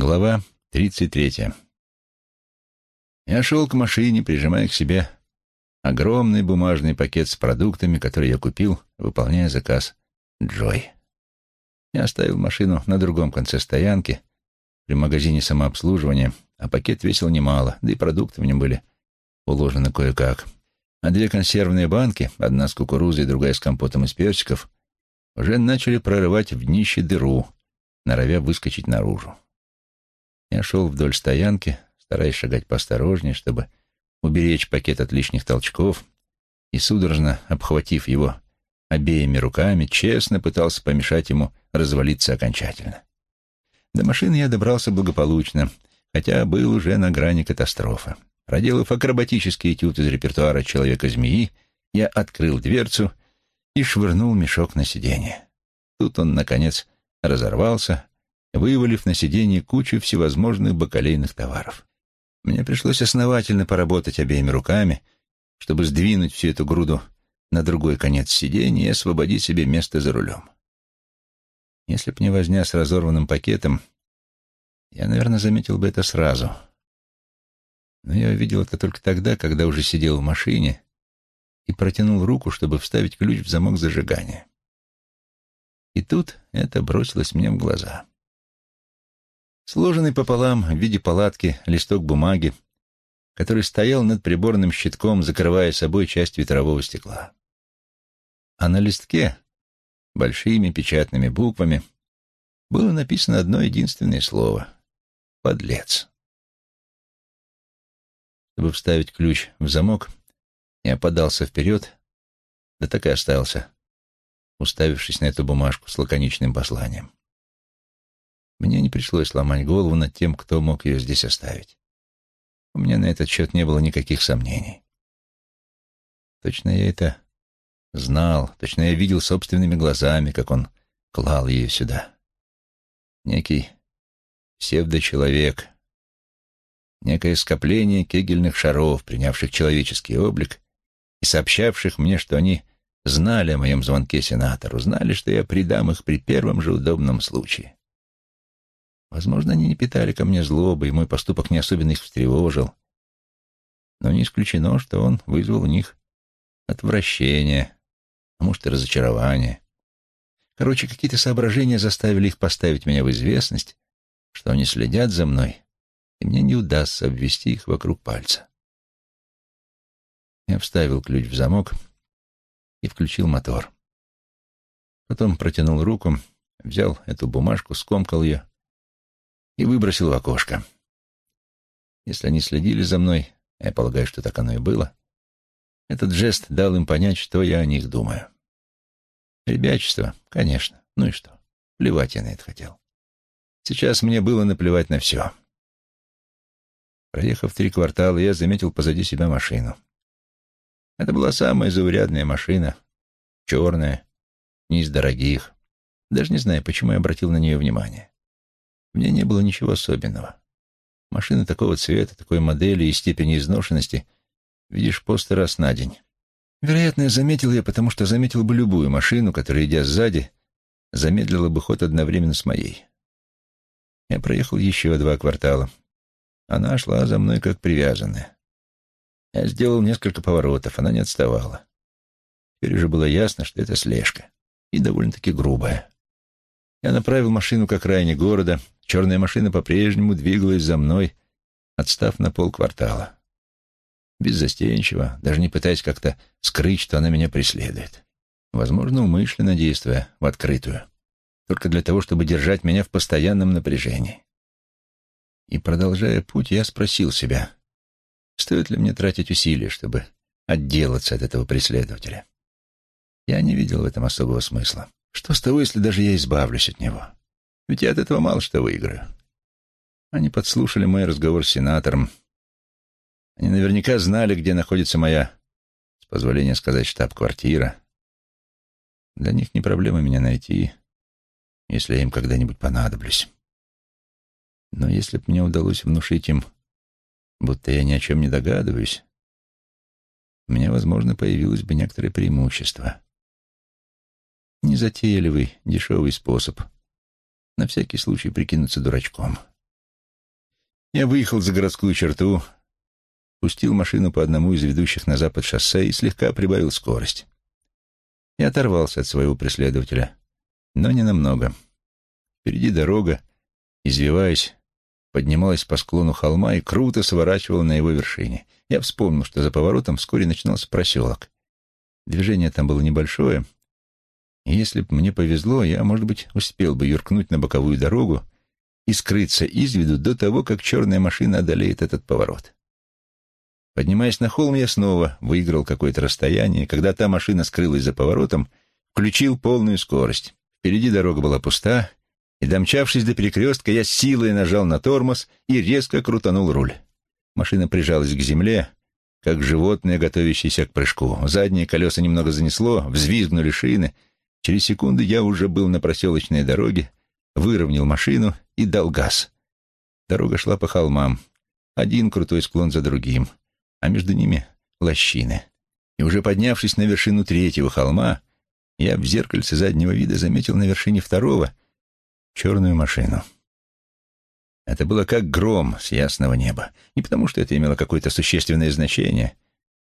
Глава 33. Я шел к машине, прижимая к себе огромный бумажный пакет с продуктами, который я купил, выполняя заказ Джой. Я оставил машину на другом конце стоянки, при магазине самообслуживания, а пакет весил немало, да и продукты в нем были уложены кое-как. А две консервные банки, одна с кукурузой, другая с компотом из персиков, уже начали прорывать в днище дыру, норовя выскочить наружу. Я шел вдоль стоянки, стараясь шагать поосторожнее, чтобы уберечь пакет от лишних толчков, и, судорожно обхватив его обеими руками, честно пытался помешать ему развалиться окончательно. До машины я добрался благополучно, хотя был уже на грани катастрофы. Проделав акробатический этюд из репертуара «Человека-змеи», я открыл дверцу и швырнул мешок на сиденье. Тут он, наконец, разорвался, вывалив на сиденье кучу всевозможных бакалейных товаров. Мне пришлось основательно поработать обеими руками, чтобы сдвинуть всю эту груду на другой конец сиденья и освободить себе место за рулем. Если б не возня с разорванным пакетом, я, наверное, заметил бы это сразу. Но я увидел это только тогда, когда уже сидел в машине и протянул руку, чтобы вставить ключ в замок зажигания. И тут это бросилось мне в глаза. Сложенный пополам в виде палатки листок бумаги, который стоял над приборным щитком, закрывая собой часть ветрового стекла. А на листке, большими печатными буквами, было написано одно единственное слово — «подлец». Чтобы вставить ключ в замок, я подался вперед, да так и остался, уставившись на эту бумажку с лаконичным посланием. Мне не пришлось ломать голову над тем, кто мог ее здесь оставить. У меня на этот счет не было никаких сомнений. Точно я это знал, точно я видел собственными глазами, как он клал ее сюда. Некий псевдочеловек, некое скопление кегельных шаров, принявших человеческий облик и сообщавших мне, что они знали о моем звонке сенатору, знали, что я предам их при первом же удобном случае. Возможно, они не питали ко мне злобы, и мой поступок не особенно их встревожил. Но не исключено, что он вызвал у них отвращение, а может и разочарование. Короче, какие-то соображения заставили их поставить меня в известность, что они следят за мной, и мне не удастся обвести их вокруг пальца. Я вставил ключ в замок и включил мотор. Потом протянул руку, взял эту бумажку, скомкал ее и выбросил в окошко. Если они следили за мной, я полагаю, что так оно и было, этот жест дал им понять, что я о них думаю. Ребячество, конечно. Ну и что? Плевать я на это хотел. Сейчас мне было наплевать на все. Проехав три квартала, я заметил позади себя машину. Это была самая заурядная машина, черная, не из дорогих. Даже не знаю, почему я обратил на нее внимание. В ней не было ничего особенного. Машины такого цвета, такой модели и степени изношенности видишь по сто раз на день. Вероятно, я заметил ее, потому что заметил бы любую машину, которая, идя сзади, замедлила бы ход одновременно с моей. Я проехал еще два квартала. Она шла за мной как привязанная. Я сделал несколько поворотов, она не отставала. Теперь уже было ясно, что это слежка, и довольно-таки грубая. Я направил машину к окраине города. Черная машина по-прежнему двигалась за мной, отстав на полквартала. Беззастенчиво, даже не пытаясь как-то скрыть, что она меня преследует. Возможно, умышленно действуя в открытую. Только для того, чтобы держать меня в постоянном напряжении. И, продолжая путь, я спросил себя, стоит ли мне тратить усилия, чтобы отделаться от этого преследователя. Я не видел в этом особого смысла. Что с того, если даже я избавлюсь от него? Ведь я от этого мало что выиграю. Они подслушали мой разговор с сенатором. Они наверняка знали, где находится моя, с позволения сказать, штаб-квартира. Для них не проблема меня найти, если я им когда-нибудь понадоблюсь. Но если бы мне удалось внушить им, будто я ни о чем не догадываюсь, у меня, возможно, появилось бы некоторое преимущество. Незатейливый, дешевый способ. На всякий случай прикинуться дурачком. Я выехал за городскую черту, пустил машину по одному из ведущих на запад шоссе и слегка прибавил скорость. Я оторвался от своего преследователя, но не намного. Впереди дорога, извиваясь, поднималась по склону холма и круто сворачивала на его вершине. Я вспомнил, что за поворотом вскоре начинался проселок. Движение там было небольшое, если бы мне повезло, я, может быть, успел бы юркнуть на боковую дорогу и скрыться из виду до того, как черная машина одолеет этот поворот. Поднимаясь на холм, я снова выиграл какое-то расстояние, когда та машина скрылась за поворотом, включил полную скорость. Впереди дорога была пуста, и, домчавшись до перекрестка, я силой нажал на тормоз и резко крутанул руль. Машина прижалась к земле, как животное, готовящееся к прыжку. Задние колеса немного занесло, взвизгнули шины. Через секунду я уже был на проселочной дороге, выровнял машину и дал газ. Дорога шла по холмам, один крутой склон за другим, а между ними — лощины. И уже поднявшись на вершину третьего холма, я в зеркальце заднего вида заметил на вершине второго черную машину. Это было как гром с ясного неба. Не потому, что это имело какое-то существенное значение.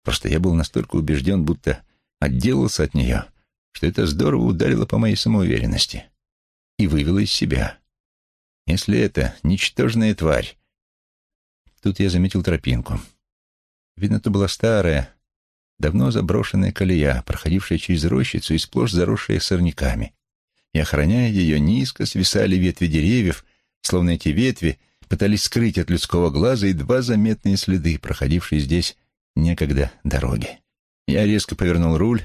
Просто я был настолько убежден, будто отделался от нее, что это здорово ударило по моей самоуверенности и вывело из себя. Если это ничтожная тварь... Тут я заметил тропинку. Видно, это была старая, давно заброшенная колея, проходившая через рощицу и сплошь заросшая сорняками. И, охраняя ее, низко свисали ветви деревьев, словно эти ветви пытались скрыть от людского глаза едва заметные следы, проходившие здесь некогда дороги. Я резко повернул руль,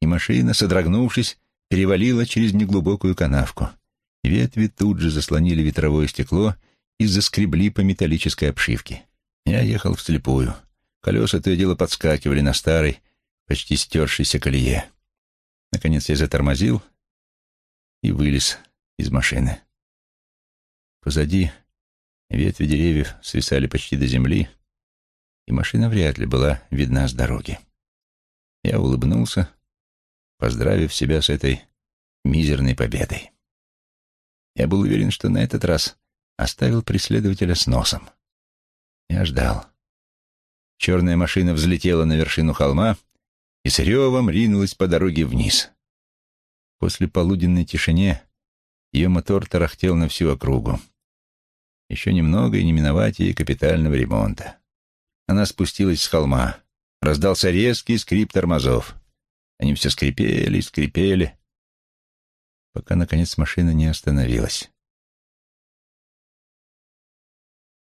и машина, содрогнувшись, перевалила через неглубокую канавку. Ветви тут же заслонили ветровое стекло и заскребли по металлической обшивке. Я ехал вслепую. Колеса то и дело подскакивали на старой, почти стершейся колее. Наконец я затормозил и вылез из машины. Позади ветви деревьев свисали почти до земли, и машина вряд ли была видна с дороги. Я улыбнулся, поздравив себя с этой мизерной победой. Я был уверен, что на этот раз оставил преследователя с носом. Я ждал. Черная машина взлетела на вершину холма и с ревом ринулась по дороге вниз. После полуденной тишине ее мотор тарахтел на всю округу. Еще немного и не миновать ей капитального ремонта. Она спустилась с холма. Раздался резкий скрип тормозов. Они все скрипели и скрипели, пока, наконец, машина не остановилась.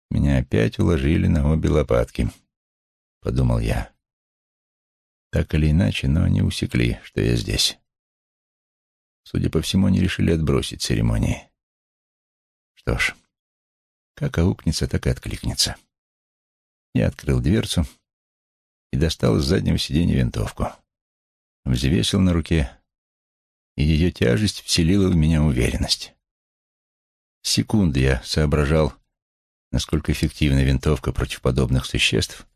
Меня опять уложили на обе лопатки. — подумал я. Так или иначе, но они усекли, что я здесь. Судя по всему, они решили отбросить церемонии. Что ж, как аукнется, так и откликнется. Я открыл дверцу и достал из заднего сиденья винтовку. Взвесил на руке, и ее тяжесть вселила в меня уверенность. Секунды я соображал, насколько эффективна винтовка против подобных существ,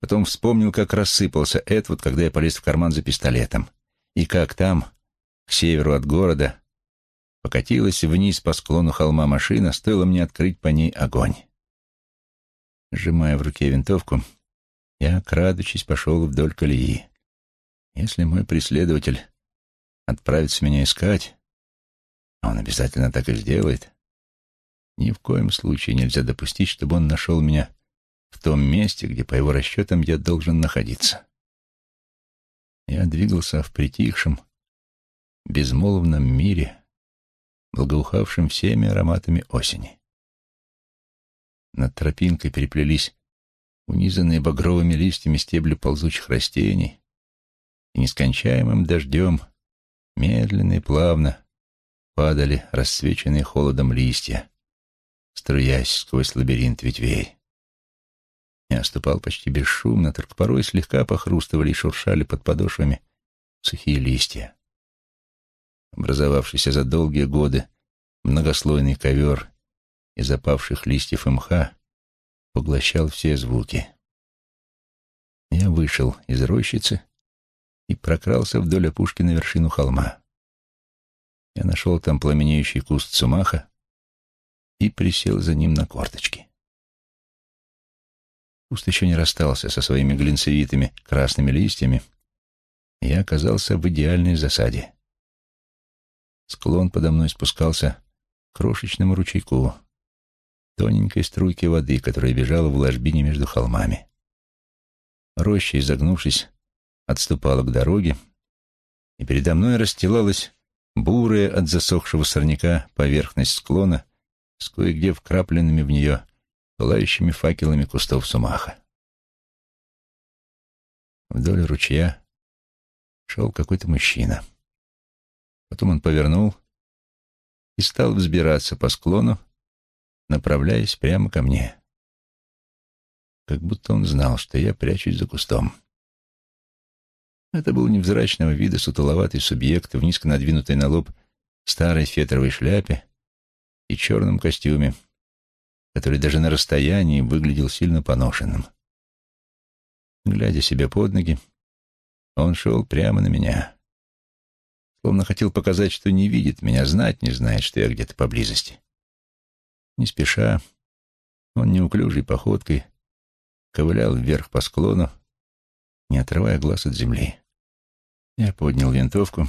Потом вспомнил, как рассыпался Эдвуд, когда я полез в карман за пистолетом, и как там, к северу от города, покатилась вниз по склону холма машина, стоило мне открыть по ней огонь. Сжимая в руке винтовку, я, крадучись, пошел вдоль колеи. Если мой преследователь отправится меня искать, он обязательно так и сделает, ни в коем случае нельзя допустить, чтобы он нашел меня в том месте, где, по его расчетам, я должен находиться. Я двигался в притихшем, безмолвном мире, благоухавшем всеми ароматами осени. Над тропинкой переплелись унизанные багровыми листьями стебли ползучих растений, и нескончаемым дождем медленно и плавно падали рассвеченные холодом листья, струясь сквозь лабиринт ветвей. Я ступал почти бесшумно, только порой слегка похрустывали и шуршали под подошвами сухие листья. Образовавшийся за долгие годы многослойный ковер из запавших листьев и мха поглощал все звуки. Я вышел из рощицы и прокрался вдоль опушки на вершину холма. Я нашел там пламенеющий куст сумаха и присел за ним на корточки. Куст еще не расстался со своими глинцевитыми красными листьями, и я оказался в идеальной засаде. Склон подо мной спускался к крошечному ручейку, тоненькой струйке воды, которая бежала в ложбине между холмами. Роща, изогнувшись, отступала к дороге, и передо мной расстилалась бурая от засохшего сорняка поверхность склона с кое-где вкрапленными в нее пылающими факелами кустов сумаха. Вдоль ручья шел какой-то мужчина. Потом он повернул и стал взбираться по склону, направляясь прямо ко мне. Как будто он знал, что я прячусь за кустом. Это был невзрачного вида сутуловатый субъект в низко надвинутой на лоб старой фетровой шляпе и черном костюме, который даже на расстоянии выглядел сильно поношенным. Глядя себе под ноги, он шел прямо на меня. Словно хотел показать, что не видит меня, знать не знает, что я где-то поблизости. Не спеша, он неуклюжей походкой ковылял вверх по склону, не отрывая глаз от земли. Я поднял винтовку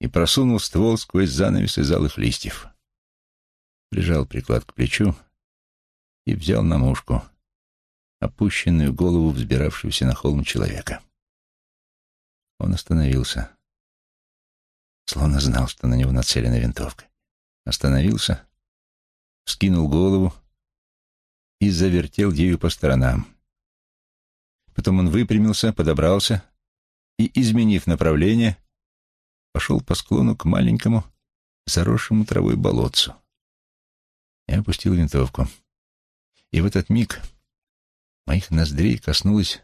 и просунул ствол сквозь занавес из алых листьев. Прижал приклад к плечу и взял на мушку опущенную голову взбиравшегося на холм человека. Он остановился, словно знал, что на него нацелена винтовка. Остановился, вскинул голову и завертел ею по сторонам. Потом он выпрямился, подобрался и, изменив направление, пошел по склону к маленькому, заросшему травой болотцу. Я опустил винтовку. И в этот миг моих ноздрей коснулась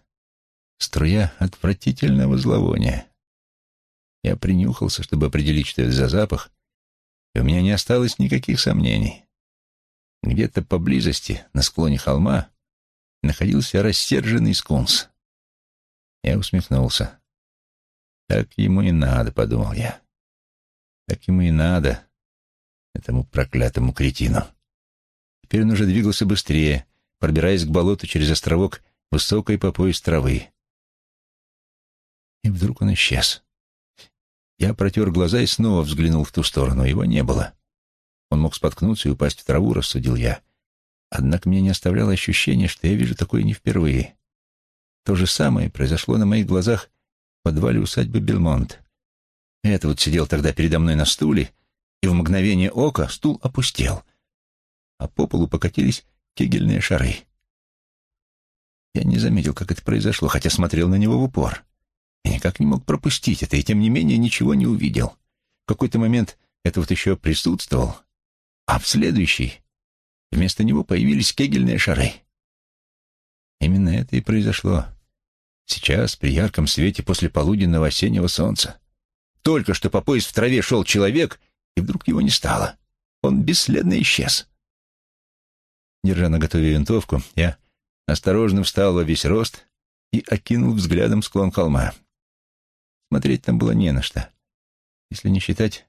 струя отвратительного зловония. Я принюхался, чтобы определить, что это за запах, и у меня не осталось никаких сомнений. Где-то поблизости, на склоне холма, находился рассерженный скунс. Я усмехнулся. Так ему и надо, подумал я. Так ему и надо, этому проклятому кретину. Теперь он уже двигался быстрее, пробираясь к болоту через островок высокой по пояс травы. И вдруг он исчез. Я протер глаза и снова взглянул в ту сторону. Его не было. Он мог споткнуться и упасть в траву, рассудил я. Однако мне не оставляло ощущение, что я вижу такое не впервые. То же самое произошло на моих глазах подвале усадьбы Белмонт. Это вот сидел тогда передо мной на стуле, и в мгновение ока стул опустел, а по полу покатились кегельные шары. Я не заметил, как это произошло, хотя смотрел на него в упор. Я никак не мог пропустить это, и тем не менее ничего не увидел. В какой-то момент это вот еще присутствовал, а в следующий вместо него появились кегельные шары. Именно это и произошло. Сейчас, при ярком свете после полуденного осеннего солнца. Только что по пояс в траве шел человек, и вдруг его не стало. Он бесследно исчез. Держа на готове винтовку, я осторожно встал во весь рост и окинул взглядом склон холма. Смотреть там было не на что, если не считать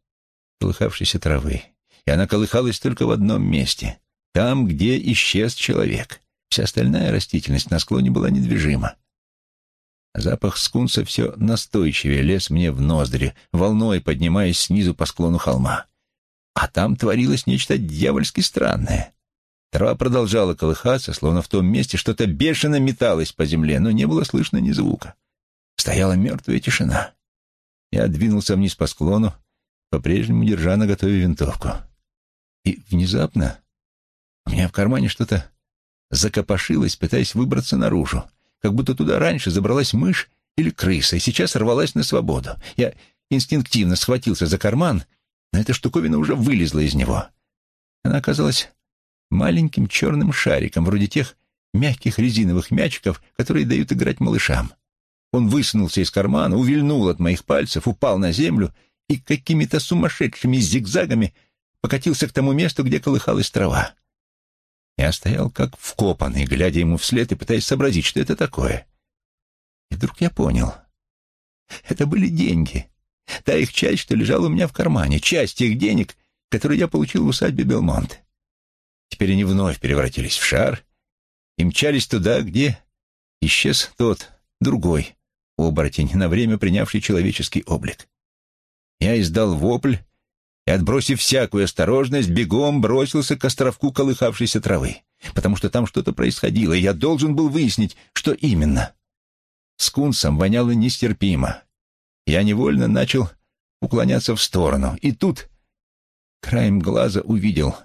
колыхавшейся травы. И она колыхалась только в одном месте — там, где исчез человек. Вся остальная растительность на склоне была недвижима. Запах скунса все настойчивее лез мне в ноздри, волной поднимаясь снизу по склону холма. А там творилось нечто дьявольски странное. Трава продолжала колыхаться, словно в том месте что-то бешено металось по земле, но не было слышно ни звука. Стояла мертвая тишина. Я двинулся вниз по склону, по-прежнему держа на готове винтовку. И внезапно у меня в кармане что-то закопошилось, пытаясь выбраться наружу, как будто туда раньше забралась мышь или крыса, и сейчас рвалась на свободу. Я инстинктивно схватился за карман, но эта штуковина уже вылезла из него. Она оказалась маленьким черным шариком, вроде тех мягких резиновых мячиков, которые дают играть малышам. Он высунулся из кармана, увильнул от моих пальцев, упал на землю и какими-то сумасшедшими зигзагами покатился к тому месту, где колыхалась трава. Я стоял как вкопанный, глядя ему вслед и пытаясь сообразить, что это такое. И вдруг я понял. Это были деньги. Та их часть, что лежала у меня в кармане, часть тех денег, которые я получил в усадьбе Белмонт. Теперь они вновь превратились в шар, и мчались туда, где исчез тот, другой, оборотень, на время принявший человеческий облик. Я издал вопль и, отбросив всякую осторожность, бегом бросился к островку колыхавшейся травы, потому что там что-то происходило, и я должен был выяснить, что именно. Скунсом воняло нестерпимо. Я невольно начал уклоняться в сторону, и тут краем глаза увидел,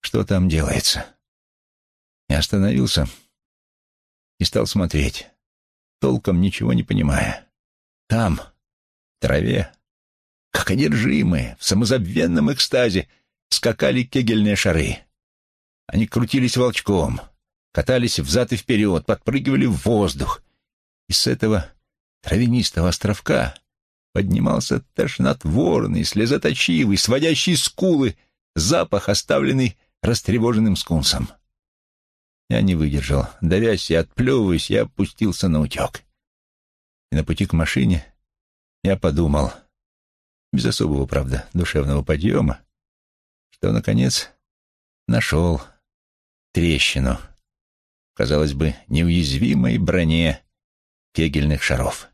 что там делается. Я остановился и стал смотреть, толком ничего не понимая. Там, в траве, как одержимые, в самозабвенном экстазе, скакали кегельные шары. Они крутились волчком, катались взад и вперед, подпрыгивали в воздух. И с этого травянистого островка поднимался тошнотворный, слезоточивый, сводящий скулы запах, оставленный растревоженным скунсом. Я не выдержал. Давясь и отплевываясь, я опустился на утек. И на пути к машине я подумал, без особого, правда, душевного подъема, что, наконец, нашел трещину, казалось бы, неуязвимой броне кегельных шаров.